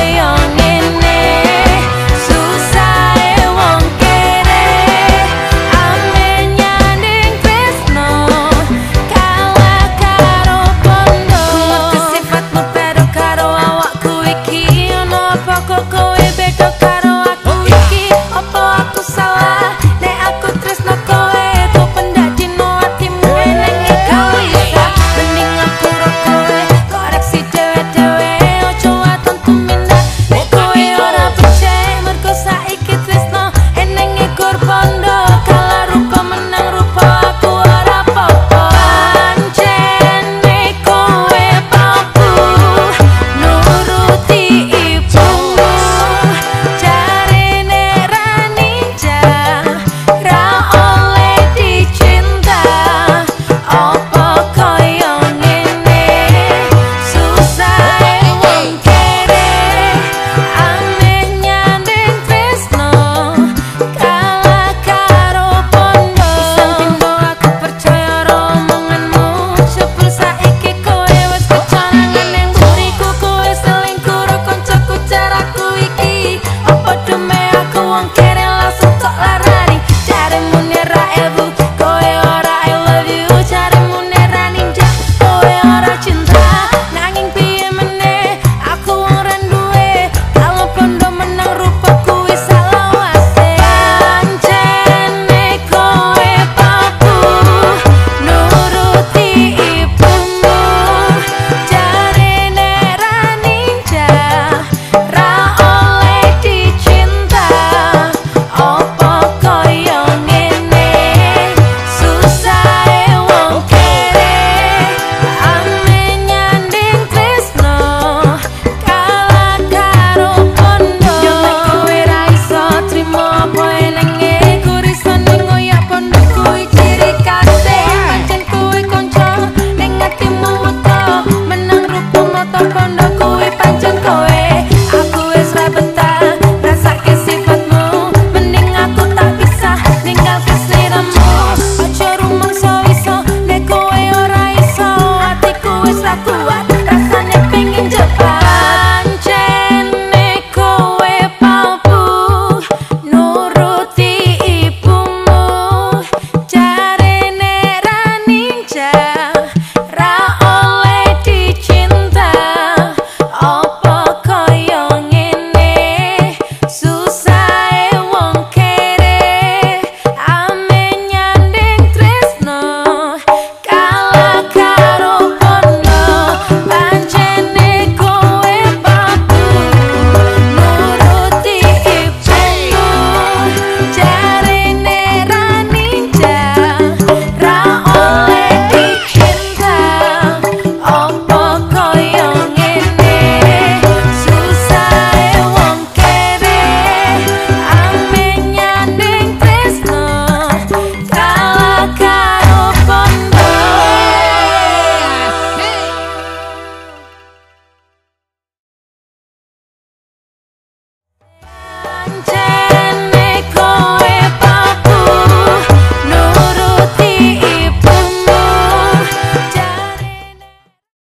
say on. hoy.